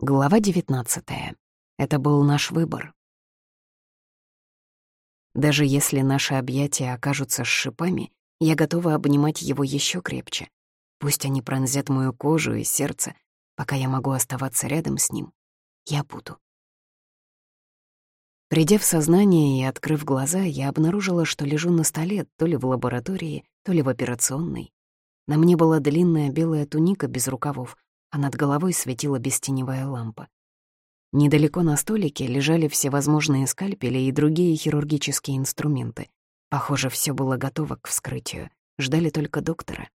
Глава 19. Это был наш выбор. Даже если наши объятия окажутся с шипами, я готова обнимать его еще крепче. Пусть они пронзят мою кожу и сердце, пока я могу оставаться рядом с ним. Я буду. Придя в сознание и открыв глаза, я обнаружила, что лежу на столе то ли в лаборатории, то ли в операционной. На мне была длинная белая туника без рукавов, а над головой светила бестеневая лампа. Недалеко на столике лежали всевозможные скальпели и другие хирургические инструменты. Похоже, все было готово к вскрытию. Ждали только доктора.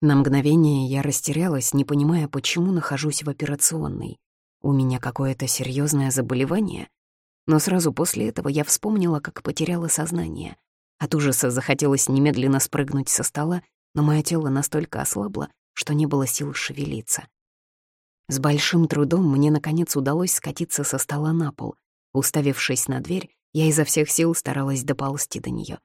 На мгновение я растерялась, не понимая, почему нахожусь в операционной. У меня какое-то серьезное заболевание? Но сразу после этого я вспомнила, как потеряла сознание. От ужаса захотелось немедленно спрыгнуть со стола, но мое тело настолько ослабло, что не было сил шевелиться. С большим трудом мне, наконец, удалось скатиться со стола на пол. Уставившись на дверь, я изо всех сил старалась доползти до нее.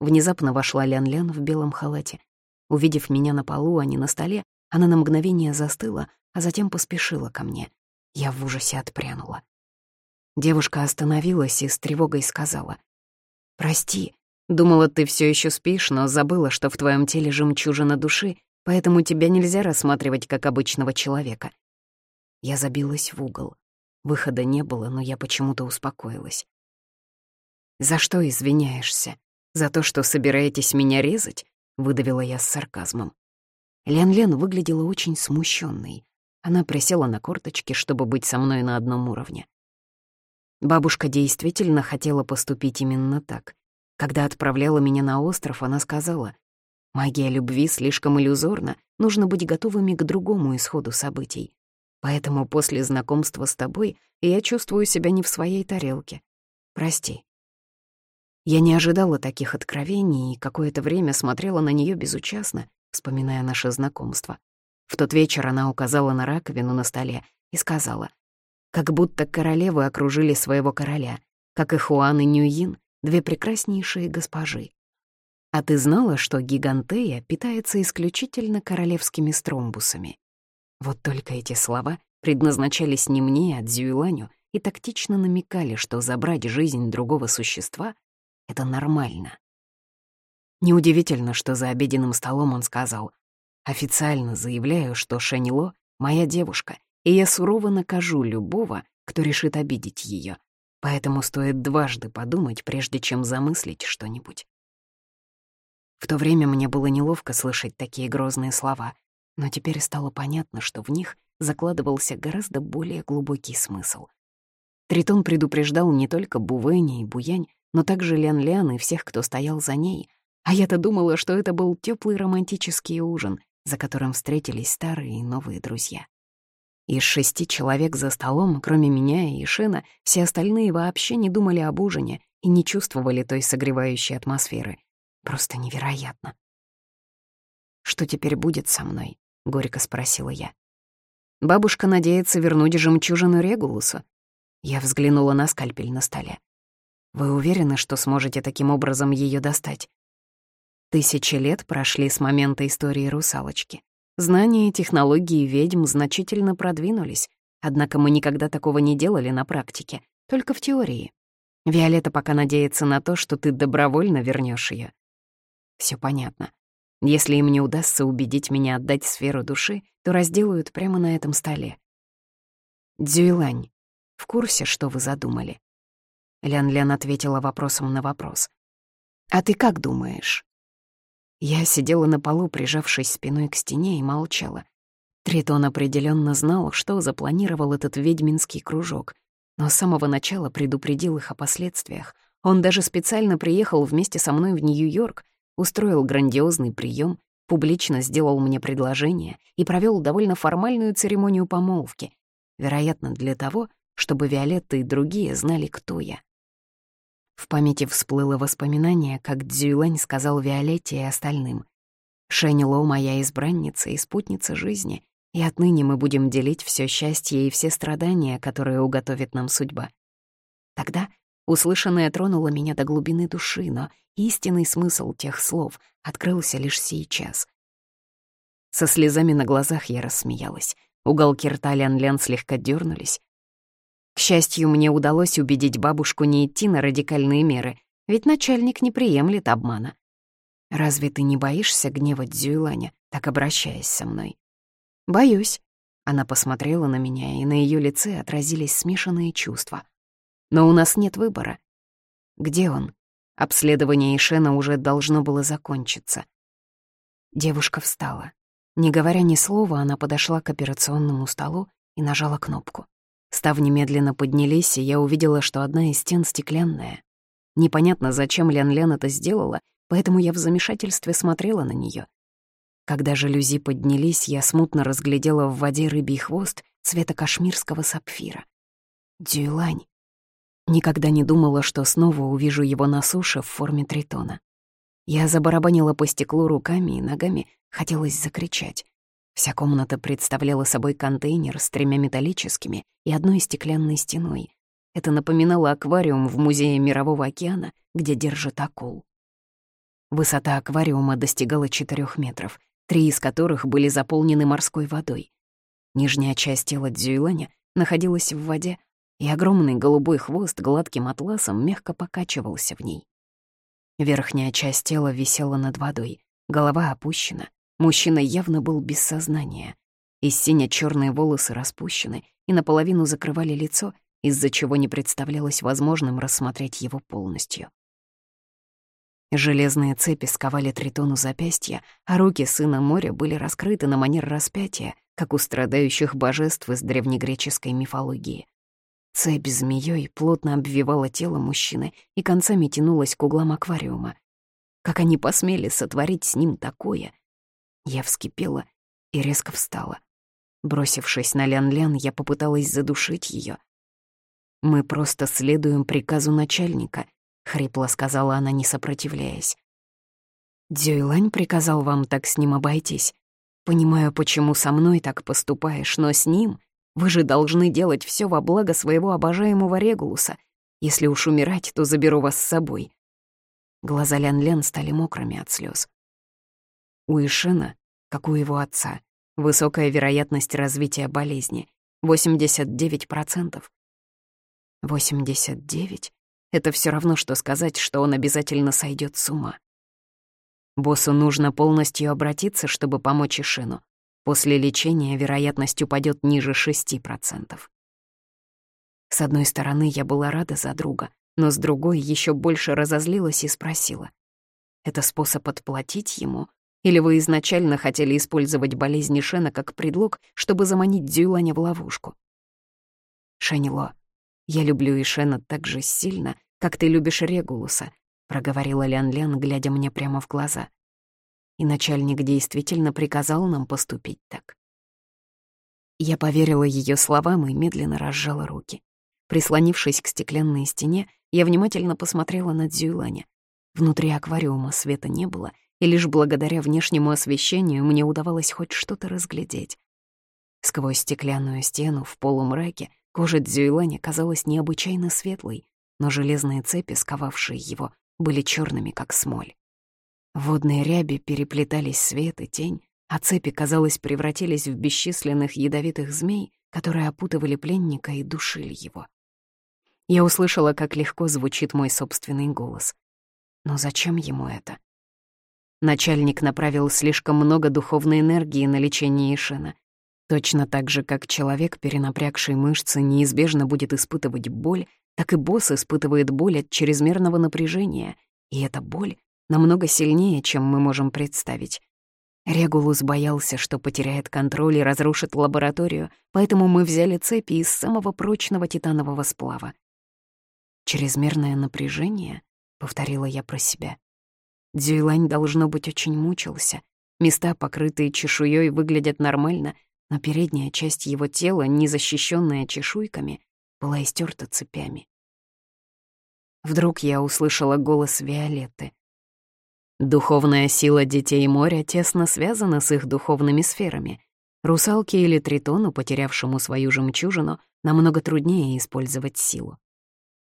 Внезапно вошла Лян-Лян в белом халате. Увидев меня на полу, а не на столе, она на мгновение застыла, а затем поспешила ко мне. Я в ужасе отпрянула. Девушка остановилась и с тревогой сказала. «Прости, думала, ты все еще спишь, но забыла, что в твоем теле жемчужина души, поэтому тебя нельзя рассматривать как обычного человека. Я забилась в угол. Выхода не было, но я почему-то успокоилась. «За что извиняешься? За то, что собираетесь меня резать?» — выдавила я с сарказмом. Лен-Лен выглядела очень смущенной. Она присела на корточки, чтобы быть со мной на одном уровне. Бабушка действительно хотела поступить именно так. Когда отправляла меня на остров, она сказала, Магия любви слишком иллюзорна, нужно быть готовыми к другому исходу событий. Поэтому после знакомства с тобой я чувствую себя не в своей тарелке. Прости. Я не ожидала таких откровений и какое-то время смотрела на нее безучастно, вспоминая наше знакомство. В тот вечер она указала на раковину на столе и сказала, как будто королевы окружили своего короля, как и Хуан и Ньюин, две прекраснейшие госпожи. А ты знала, что гигантея питается исключительно королевскими стромбусами? Вот только эти слова предназначались не мне, а Дзюйланю, и тактично намекали, что забрать жизнь другого существа — это нормально. Неудивительно, что за обеденным столом он сказал «Официально заявляю, что Шанило — моя девушка, и я сурово накажу любого, кто решит обидеть ее, поэтому стоит дважды подумать, прежде чем замыслить что-нибудь». В то время мне было неловко слышать такие грозные слова, но теперь стало понятно, что в них закладывался гораздо более глубокий смысл. Тритон предупреждал не только Бувэни и Буянь, но также Лян-Лян и всех, кто стоял за ней, а я-то думала, что это был теплый романтический ужин, за которым встретились старые и новые друзья. Из шести человек за столом, кроме меня и Шена, все остальные вообще не думали об ужине и не чувствовали той согревающей атмосферы. Просто невероятно. «Что теперь будет со мной?» — горько спросила я. «Бабушка надеется вернуть жемчужину Регулуса». Я взглянула на скальпель на столе. «Вы уверены, что сможете таким образом ее достать?» Тысячи лет прошли с момента истории русалочки. Знания и технологии ведьм значительно продвинулись, однако мы никогда такого не делали на практике, только в теории. Виолетта пока надеется на то, что ты добровольно вернешь ее. Все понятно. Если им не удастся убедить меня отдать сферу души, то разделают прямо на этом столе. Дзюйлань, в курсе, что вы задумали? Лян-Лян ответила вопросом на вопрос. «А ты как думаешь?» Я сидела на полу, прижавшись спиной к стене, и молчала. Тритон определенно знал, что запланировал этот ведьминский кружок, но с самого начала предупредил их о последствиях. Он даже специально приехал вместе со мной в Нью-Йорк, устроил грандиозный прием, публично сделал мне предложение и провел довольно формальную церемонию помолвки, вероятно, для того, чтобы Виолетта и другие знали, кто я. В памяти всплыло воспоминание, как Дзюйлань сказал Виолетте и остальным. «Шэнь моя избранница и спутница жизни, и отныне мы будем делить все счастье и все страдания, которые уготовит нам судьба». Тогда услышанное тронуло меня до глубины души, но Истинный смысл тех слов открылся лишь сейчас. Со слезами на глазах я рассмеялась. Уголки рта Лян-Лян слегка дернулись. К счастью, мне удалось убедить бабушку не идти на радикальные меры, ведь начальник не приемлет обмана. «Разве ты не боишься гневать Дзюйланя, так обращаясь со мной?» «Боюсь». Она посмотрела на меня, и на ее лице отразились смешанные чувства. «Но у нас нет выбора». «Где он?» Обследование Ишена уже должно было закончиться. Девушка встала. Не говоря ни слова, она подошла к операционному столу и нажала кнопку. Ставни медленно поднялись, и я увидела, что одна из стен стеклянная. Непонятно, зачем Лян-Лян это сделала, поэтому я в замешательстве смотрела на нее. Когда жалюзи поднялись, я смутно разглядела в воде рыбий хвост цвета кашмирского сапфира. Дюйлань. Никогда не думала, что снова увижу его на суше в форме тритона. Я забарабанила по стеклу руками и ногами, хотелось закричать. Вся комната представляла собой контейнер с тремя металлическими и одной стеклянной стеной. Это напоминало аквариум в Музее Мирового океана, где держат акул. Высота аквариума достигала 4 метров, три из которых были заполнены морской водой. Нижняя часть тела Дзюйланя находилась в воде, и огромный голубой хвост гладким атласом мягко покачивался в ней. Верхняя часть тела висела над водой, голова опущена. Мужчина явно был без сознания. И сине-чёрные волосы распущены и наполовину закрывали лицо, из-за чего не представлялось возможным рассмотреть его полностью. Железные цепи сковали тритону запястья, а руки сына моря были раскрыты на манер распятия, как у страдающих божеств из древнегреческой мифологии. Цепь змеёй плотно обвивала тело мужчины и концами тянулась к углам аквариума. Как они посмели сотворить с ним такое? Я вскипела и резко встала. Бросившись на Лян-Лян, я попыталась задушить её. «Мы просто следуем приказу начальника», — хрипло сказала она, не сопротивляясь. «Дзюйлань приказал вам так с ним обойтись. Понимаю, почему со мной так поступаешь, но с ним вы же должны делать все во благо своего обожаемого Регулуса. Если уж умирать, то заберу вас с собой». Глаза Лян-Лян стали мокрыми от слез. У Ишина, как у его отца, высокая вероятность развития болезни — 89%. 89? Это все равно, что сказать, что он обязательно сойдет с ума. Боссу нужно полностью обратиться, чтобы помочь Ишину. После лечения вероятность упадет ниже 6%. С одной стороны, я была рада за друга, но с другой еще больше разозлилась и спросила. «Это способ отплатить ему? Или вы изначально хотели использовать болезнь Шена как предлог, чтобы заманить Дзюланя в ловушку?» «Шенило, я люблю Ишена так же сильно, как ты любишь Регулуса», — проговорила Лян-Лян, глядя мне прямо в глаза и начальник действительно приказал нам поступить так. Я поверила ее словам и медленно разжала руки. Прислонившись к стеклянной стене, я внимательно посмотрела на Дзюйланя. Внутри аквариума света не было, и лишь благодаря внешнему освещению мне удавалось хоть что-то разглядеть. Сквозь стеклянную стену в полумраке кожа Дзюйланя казалась необычайно светлой, но железные цепи, сковавшие его, были черными, как смоль. Водные ряби переплетались свет и тень, а цепи, казалось, превратились в бесчисленных ядовитых змей, которые опутывали пленника и душили его. Я услышала, как легко звучит мой собственный голос. Но зачем ему это? Начальник направил слишком много духовной энергии на лечение Ишена. Точно так же, как человек, перенапрягший мышцы, неизбежно будет испытывать боль, так и босс испытывает боль от чрезмерного напряжения, и эта боль намного сильнее, чем мы можем представить. Регулус боялся, что потеряет контроль и разрушит лабораторию, поэтому мы взяли цепи из самого прочного титанового сплава. «Чрезмерное напряжение?» — повторила я про себя. Дзюйлань, должно быть, очень мучился. Места, покрытые чешуей, выглядят нормально, но передняя часть его тела, не защищенная чешуйками, была истерта цепями. Вдруг я услышала голос Виолетты. Духовная сила детей моря тесно связана с их духовными сферами. Русалке или тритону, потерявшему свою жемчужину, намного труднее использовать силу.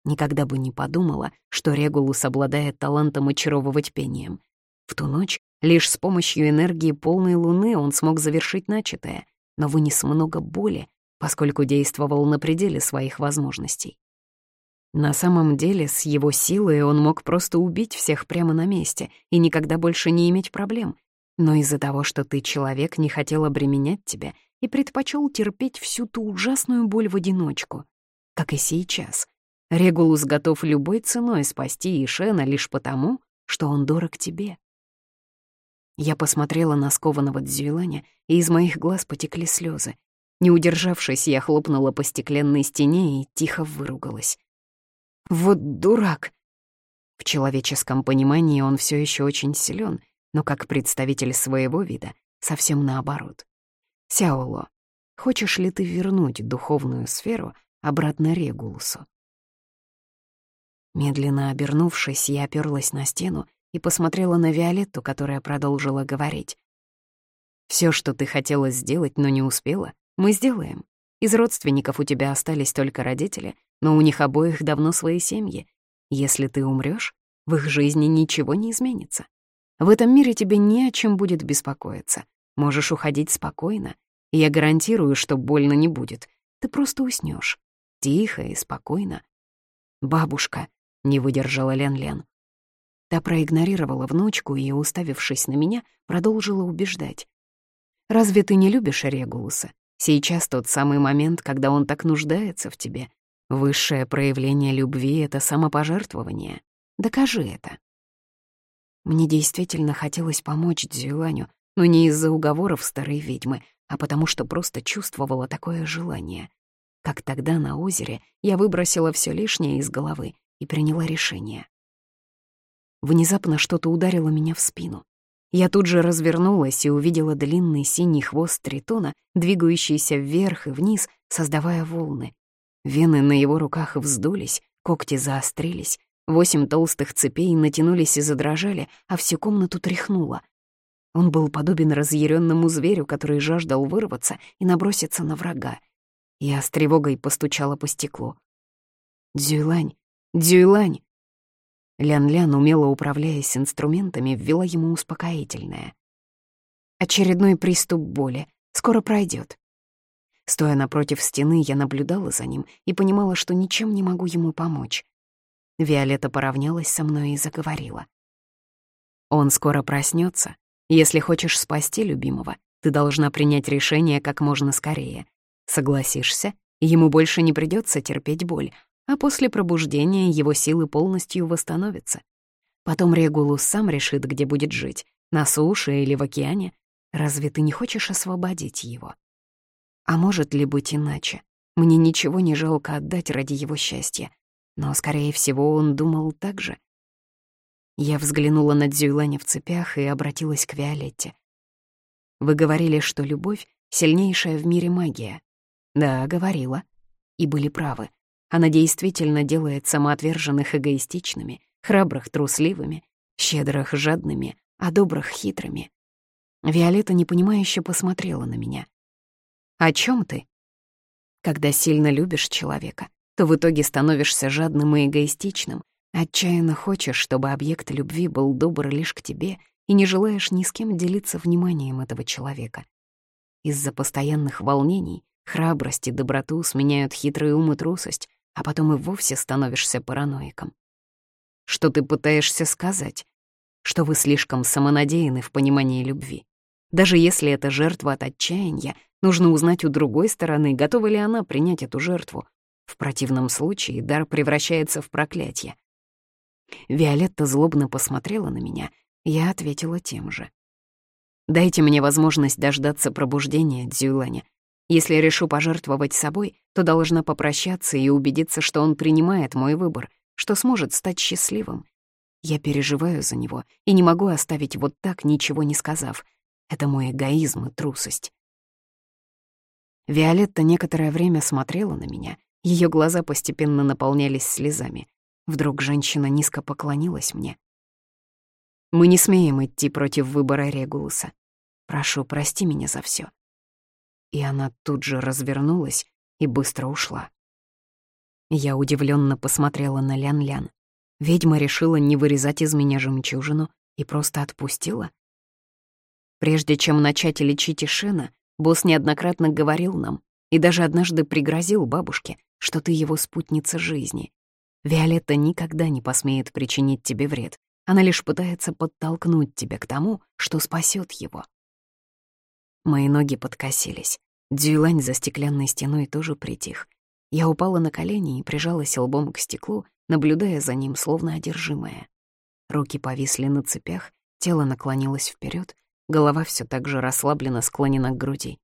Никогда бы не подумала, что Регулус обладает талантом очаровывать пением. В ту ночь лишь с помощью энергии полной луны он смог завершить начатое. но вынес много боли, поскольку действовал на пределе своих возможностей. На самом деле, с его силой он мог просто убить всех прямо на месте и никогда больше не иметь проблем. Но из-за того, что ты человек, не хотел обременять тебя и предпочел терпеть всю ту ужасную боль в одиночку. Как и сейчас. Регулус готов любой ценой спасти Ишена лишь потому, что он дорог тебе. Я посмотрела на скованного Дзюйланя, и из моих глаз потекли слезы. Не удержавшись, я хлопнула по стеклянной стене и тихо выругалась. Вот дурак. В человеческом понимании он все еще очень силен, но как представитель своего вида совсем наоборот. Сяоло, хочешь ли ты вернуть духовную сферу обратно Регулусу? Медленно обернувшись, я оперлась на стену и посмотрела на Виолетту, которая продолжила говорить. Все, что ты хотела сделать, но не успела, мы сделаем. Из родственников у тебя остались только родители, но у них обоих давно свои семьи. Если ты умрёшь, в их жизни ничего не изменится. В этом мире тебе не о чем будет беспокоиться. Можешь уходить спокойно. И я гарантирую, что больно не будет. Ты просто уснёшь. Тихо и спокойно. «Бабушка», — не выдержала Лен-Лен. Та проигнорировала внучку и, уставившись на меня, продолжила убеждать. «Разве ты не любишь Регулуса? Сейчас тот самый момент, когда он так нуждается в тебе. Высшее проявление любви — это самопожертвование. Докажи это. Мне действительно хотелось помочь Дзюланю, но не из-за уговоров старой ведьмы, а потому что просто чувствовала такое желание. Как тогда на озере я выбросила все лишнее из головы и приняла решение. Внезапно что-то ударило меня в спину. Я тут же развернулась и увидела длинный синий хвост тритона, двигающийся вверх и вниз, создавая волны. Вены на его руках вздулись, когти заострились, восемь толстых цепей натянулись и задрожали, а всю комнату тряхнуло. Он был подобен разъяренному зверю, который жаждал вырваться и наброситься на врага. Я с тревогой постучала по стеклу. «Дзюйлань! Дзюйлань!» Лян-Лян, умело управляясь инструментами, ввела ему успокоительное. Очередной приступ боли. Скоро пройдет. Стоя напротив стены, я наблюдала за ним и понимала, что ничем не могу ему помочь. Виолетта поравнялась со мной и заговорила. «Он скоро проснется. Если хочешь спасти любимого, ты должна принять решение как можно скорее. Согласишься, ему больше не придется терпеть боль, а после пробуждения его силы полностью восстановятся. Потом Регулус сам решит, где будет жить, на суше или в океане. Разве ты не хочешь освободить его? А может ли быть иначе? Мне ничего не жалко отдать ради его счастья. Но, скорее всего, он думал так же. Я взглянула на Дзюйланя в цепях и обратилась к Виолетте. «Вы говорили, что любовь — сильнейшая в мире магия». «Да, говорила. И были правы. Она действительно делает самоотверженных эгоистичными, храбрых трусливыми, щедрых жадными, а добрых хитрыми. Виолетта непонимающе посмотрела на меня. «О чем ты?» Когда сильно любишь человека, то в итоге становишься жадным и эгоистичным, отчаянно хочешь, чтобы объект любви был добр лишь к тебе и не желаешь ни с кем делиться вниманием этого человека. Из-за постоянных волнений храбрость и доброту сменяют хитрый ум и трусость, а потом и вовсе становишься параноиком. Что ты пытаешься сказать? Что вы слишком самонадеяны в понимании любви. Даже если это жертва от отчаяния, нужно узнать у другой стороны, готова ли она принять эту жертву. В противном случае дар превращается в проклятие. Виолетта злобно посмотрела на меня, я ответила тем же. «Дайте мне возможность дождаться пробуждения, Дзюланя. Если решу пожертвовать собой, то должна попрощаться и убедиться, что он принимает мой выбор, что сможет стать счастливым. Я переживаю за него и не могу оставить вот так, ничего не сказав. Это мой эгоизм и трусость. Виолетта некоторое время смотрела на меня, ее глаза постепенно наполнялись слезами. Вдруг женщина низко поклонилась мне. «Мы не смеем идти против выбора Регулуса. Прошу, прости меня за все и она тут же развернулась и быстро ушла. Я удивленно посмотрела на Лян-Лян. Ведьма решила не вырезать из меня жемчужину и просто отпустила. Прежде чем начать лечить Ишена, Босс неоднократно говорил нам и даже однажды пригрозил бабушке, что ты его спутница жизни. Виолетта никогда не посмеет причинить тебе вред. Она лишь пытается подтолкнуть тебя к тому, что спасет его. Мои ноги подкосились. Дюйлань за стеклянной стеной тоже притих. Я упала на колени и прижалась лбом к стеклу, наблюдая за ним, словно одержимая. Руки повисли на цепях, тело наклонилось вперед, голова все так же расслабленно склонена к груди.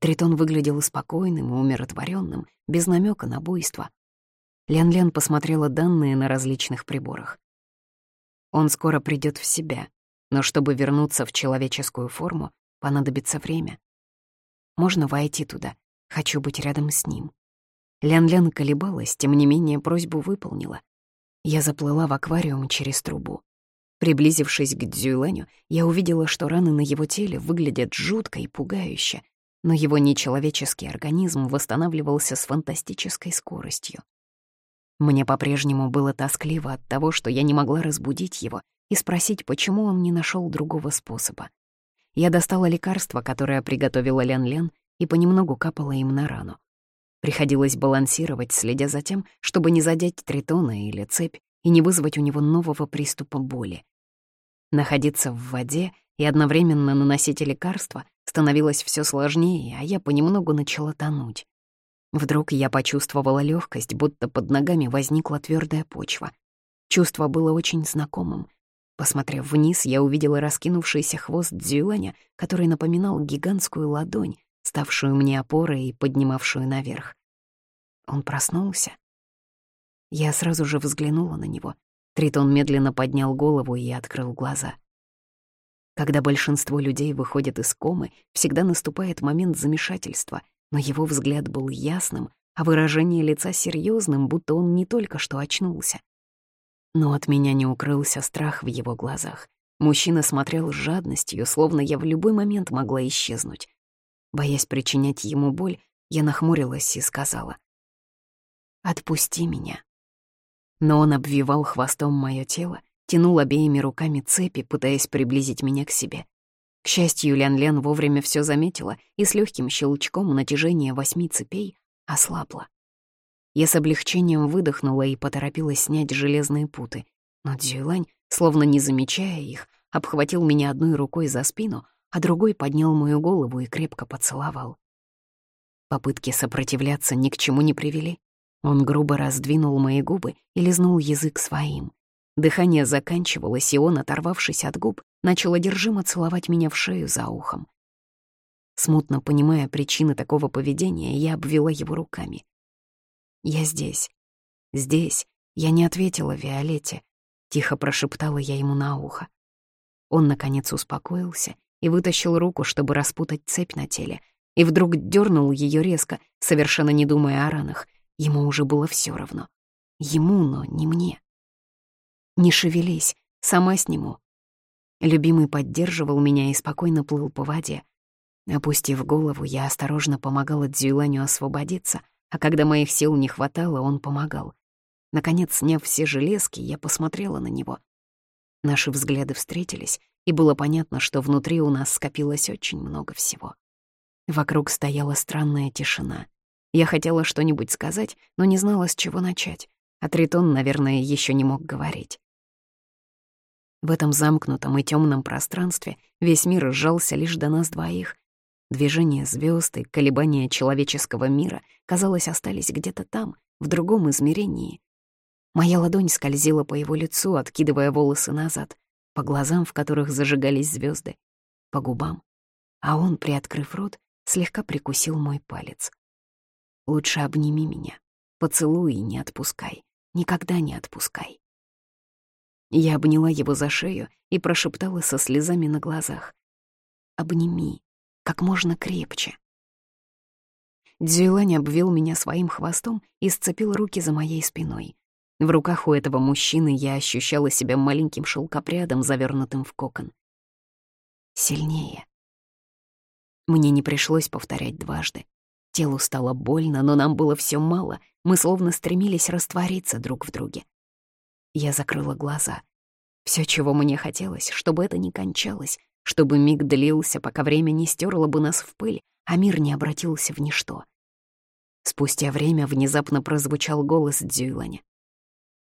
Тритон выглядел спокойным и умиротворенным, без намека на буйство. Лян-Лян посмотрела данные на различных приборах. Он скоро придет в себя, но чтобы вернуться в человеческую форму, понадобится время. Можно войти туда, хочу быть рядом с ним. Лян-Лян колебалась, тем не менее просьбу выполнила. Я заплыла в аквариум через трубу. Приблизившись к Дзюйланю, я увидела, что раны на его теле выглядят жутко и пугающе, но его нечеловеческий организм восстанавливался с фантастической скоростью. Мне по-прежнему было тоскливо от того, что я не могла разбудить его и спросить, почему он не нашел другого способа. Я достала лекарство, которое приготовила Лян-Лян, и понемногу капала им на рану. Приходилось балансировать, следя за тем, чтобы не задеть тритона или цепь и не вызвать у него нового приступа боли. Находиться в воде и одновременно наносить лекарства становилось все сложнее, а я понемногу начала тонуть. Вдруг я почувствовала легкость, будто под ногами возникла твердая почва. Чувство было очень знакомым. Посмотрев вниз, я увидела раскинувшийся хвост Дзюланя, который напоминал гигантскую ладонь, ставшую мне опорой и поднимавшую наверх. Он проснулся. Я сразу же взглянула на него. Тритон медленно поднял голову и открыл глаза. Когда большинство людей выходят из комы, всегда наступает момент замешательства, но его взгляд был ясным, а выражение лица серьезным, будто он не только что очнулся. Но от меня не укрылся страх в его глазах. Мужчина смотрел с жадностью, словно я в любой момент могла исчезнуть. Боясь причинять ему боль, я нахмурилась и сказала. «Отпусти меня». Но он обвивал хвостом мое тело, тянул обеими руками цепи, пытаясь приблизить меня к себе. К счастью, Лян-Лян вовремя все заметила и с легким щелчком натяжение восьми цепей ослабло. Я с облегчением выдохнула и поторопилась снять железные путы, но Дзюлань, словно не замечая их, обхватил меня одной рукой за спину, а другой поднял мою голову и крепко поцеловал. Попытки сопротивляться ни к чему не привели. Он грубо раздвинул мои губы и лизнул язык своим. Дыхание заканчивалось, и он, оторвавшись от губ, начал одержимо целовать меня в шею за ухом. Смутно понимая причины такого поведения, я обвела его руками. «Я здесь. Здесь. Я не ответила Виолетте», — тихо прошептала я ему на ухо. Он, наконец, успокоился и вытащил руку, чтобы распутать цепь на теле, и вдруг дернул ее резко, совершенно не думая о ранах. Ему уже было все равно. Ему, но не мне. «Не шевелись, сама сниму». Любимый поддерживал меня и спокойно плыл по воде. Опустив голову, я осторожно помогала Дзюланю освободиться, а когда моих сил не хватало, он помогал. Наконец, сняв все железки, я посмотрела на него. Наши взгляды встретились, и было понятно, что внутри у нас скопилось очень много всего. Вокруг стояла странная тишина. Я хотела что-нибудь сказать, но не знала, с чего начать. А Тритон, наверное, еще не мог говорить. В этом замкнутом и темном пространстве весь мир сжался лишь до нас двоих. Движение звезд и колебания человеческого мира, казалось, остались где-то там, в другом измерении. Моя ладонь скользила по его лицу, откидывая волосы назад по глазам, в которых зажигались звезды, по губам, а он, приоткрыв рот, слегка прикусил мой палец. «Лучше обними меня, поцелуй и не отпускай, никогда не отпускай». Я обняла его за шею и прошептала со слезами на глазах. «Обними, как можно крепче». Дзюйлань обвил меня своим хвостом и сцепил руки за моей спиной. В руках у этого мужчины я ощущала себя маленьким шелкопрядом, завернутым в кокон. Сильнее. Мне не пришлось повторять дважды. Телу стало больно, но нам было все мало, мы словно стремились раствориться друг в друге. Я закрыла глаза. Все, чего мне хотелось, чтобы это не кончалось, чтобы миг длился, пока время не стерло бы нас в пыль, а мир не обратился в ничто. Спустя время внезапно прозвучал голос Дзюйланя.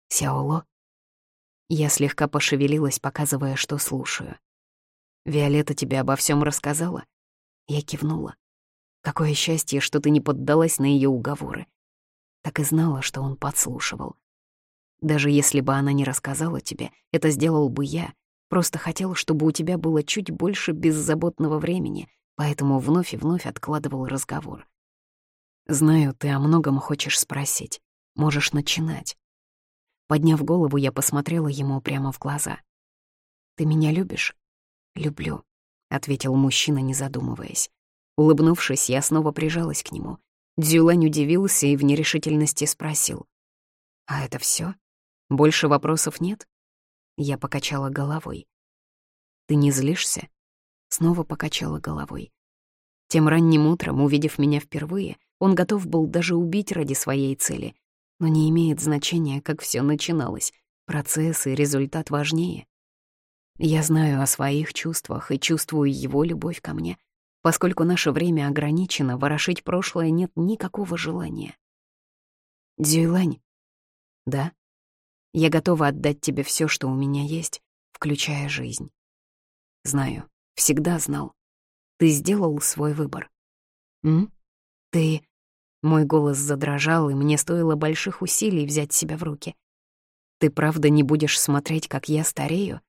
«Сяоло?» Я слегка пошевелилась, показывая, что слушаю. «Виолетта тебе обо всем рассказала?» Я кивнула. «Какое счастье, что ты не поддалась на ее уговоры». Так и знала, что он подслушивал. Даже если бы она не рассказала тебе, это сделал бы я. Просто хотел, чтобы у тебя было чуть больше беззаботного времени, поэтому вновь и вновь откладывал разговор. Знаю, ты о многом хочешь спросить. Можешь начинать. Подняв голову, я посмотрела ему прямо в глаза. «Ты меня любишь?» «Люблю», — ответил мужчина, не задумываясь. Улыбнувшись, я снова прижалась к нему. Дзюлань удивился и в нерешительности спросил. «А это все? Больше вопросов нет?» Я покачала головой. «Ты не злишься?» Снова покачала головой. Тем ранним утром, увидев меня впервые, он готов был даже убить ради своей цели. Но не имеет значения, как все начиналось. Процесс и результат важнее. Я знаю о своих чувствах и чувствую его любовь ко мне. Поскольку наше время ограничено, ворошить прошлое нет никакого желания. Дзюйлань. Да? Я готова отдать тебе все, что у меня есть, включая жизнь. Знаю, всегда знал. Ты сделал свой выбор. М? Ты... Мой голос задрожал, и мне стоило больших усилий взять себя в руки. Ты правда не будешь смотреть, как я старею?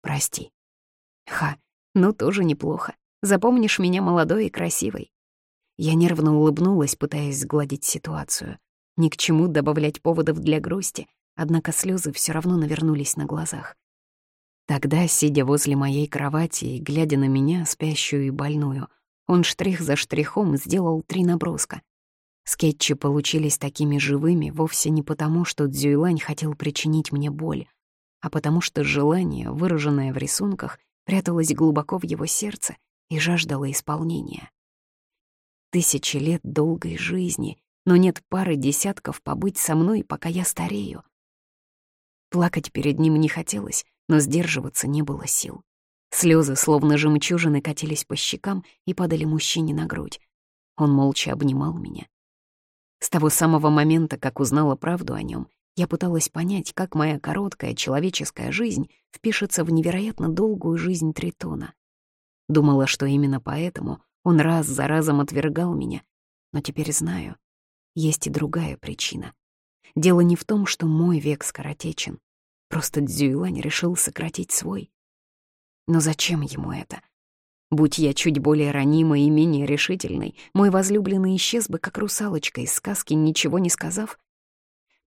Прости. Ха, ну тоже неплохо. Запомнишь меня молодой и красивой. Я нервно улыбнулась, пытаясь сгладить ситуацию. Ни к чему добавлять поводов для грусти, однако слезы все равно навернулись на глазах. Тогда, сидя возле моей кровати и глядя на меня, спящую и больную, он штрих за штрихом сделал три наброска. Скетчи получились такими живыми вовсе не потому, что Дзюйлань хотел причинить мне боль, а потому что желание, выраженное в рисунках, пряталось глубоко в его сердце и жаждало исполнения. Тысячи лет долгой жизни, но нет пары десятков побыть со мной, пока я старею. Плакать перед ним не хотелось, но сдерживаться не было сил. Слезы, словно жемчужины, катились по щекам и падали мужчине на грудь. Он молча обнимал меня. С того самого момента, как узнала правду о нем, я пыталась понять, как моя короткая человеческая жизнь впишется в невероятно долгую жизнь Тритона. Думала, что именно поэтому он раз за разом отвергал меня, но теперь знаю, есть и другая причина. Дело не в том, что мой век скоротечен, просто Дзюйлань решил сократить свой. Но зачем ему это? Будь я чуть более ранимой и менее решительной, мой возлюбленный исчез бы, как русалочка из сказки, ничего не сказав.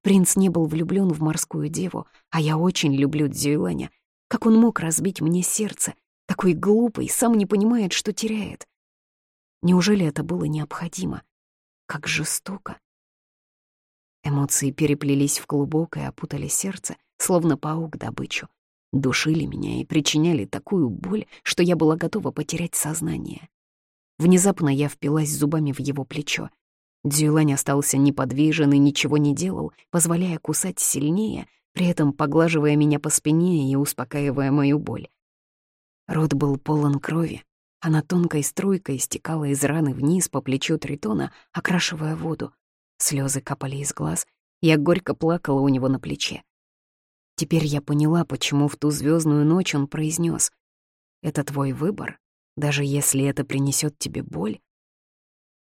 Принц не был влюблён в морскую деву, а я очень люблю Дзюйланя. Как он мог разбить мне сердце? Такой глупый, сам не понимает, что теряет. Неужели это было необходимо? Как жестоко. Эмоции переплелись в клубок и опутали сердце, словно паук добычу душили меня и причиняли такую боль, что я была готова потерять сознание. Внезапно я впилась зубами в его плечо. Дзюлань остался неподвижен и ничего не делал, позволяя кусать сильнее, при этом поглаживая меня по спине и успокаивая мою боль. Рот был полон крови. Она тонкой струйкой стекала из раны вниз по плечу Тритона, окрашивая воду. Слезы капали из глаз. Я горько плакала у него на плече. Теперь я поняла, почему в ту звездную ночь он произнес: «Это твой выбор, даже если это принесет тебе боль».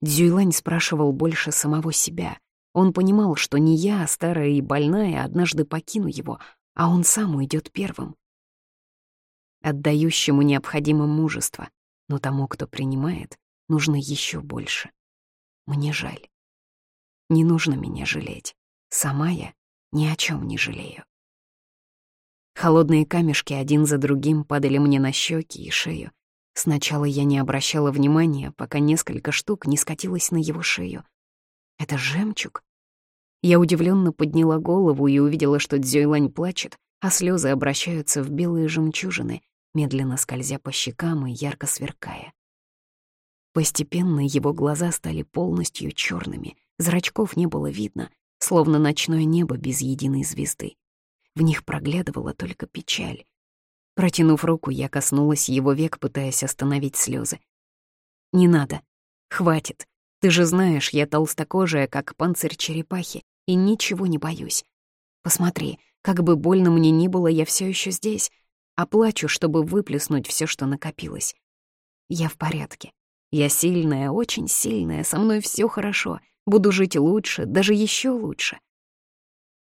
Дзюйлань спрашивал больше самого себя. Он понимал, что не я, старая и больная, однажды покину его, а он сам уйдет первым. Отдающему необходимо мужество, но тому, кто принимает, нужно еще больше. Мне жаль. Не нужно меня жалеть. Сама я ни о чем не жалею. Холодные камешки один за другим падали мне на щеки и шею. Сначала я не обращала внимания, пока несколько штук не скатилось на его шею. Это жемчуг? Я удивленно подняла голову и увидела, что Дзюйлань плачет, а слезы обращаются в белые жемчужины, медленно скользя по щекам и ярко сверкая. Постепенно его глаза стали полностью черными, зрачков не было видно, словно ночное небо без единой звезды. В них проглядывала только печаль. Протянув руку, я коснулась его век, пытаясь остановить слезы. «Не надо», Хватит. Ты же знаешь, я толстокожая, как панцирь черепахи, и ничего не боюсь. Посмотри, как бы больно мне ни было, я все еще здесь, а плачу, чтобы выплеснуть все, что накопилось. Я в порядке. Я сильная, очень сильная, со мной все хорошо. Буду жить лучше, даже еще лучше.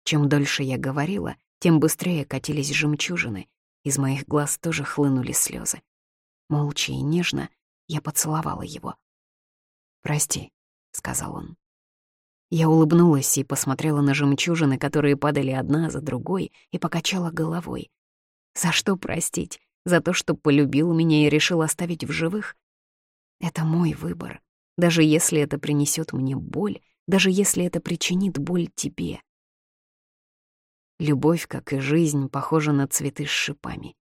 Чем дольше я говорила, тем быстрее катились жемчужины. Из моих глаз тоже хлынули слезы. Молча и нежно я поцеловала его. «Прости», — сказал он. Я улыбнулась и посмотрела на жемчужины, которые падали одна за другой, и покачала головой. За что простить? За то, что полюбил меня и решил оставить в живых? Это мой выбор. Даже если это принесет мне боль, даже если это причинит боль тебе. Любовь, как и жизнь, похожа на цветы с шипами.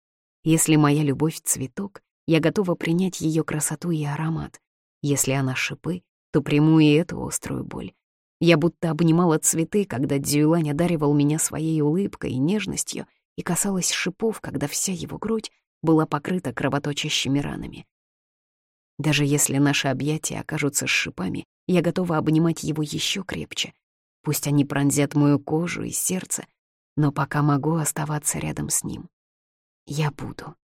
Если моя любовь — цветок, я готова принять ее красоту и аромат. Если она шипы, то приму и эту острую боль. Я будто обнимала цветы, когда Дзюйлань одаривал меня своей улыбкой и нежностью и касалась шипов, когда вся его грудь была покрыта кровоточащими ранами. Даже если наши объятия окажутся с шипами, я готова обнимать его еще крепче. Пусть они пронзят мою кожу и сердце, но пока могу оставаться рядом с ним. Я буду.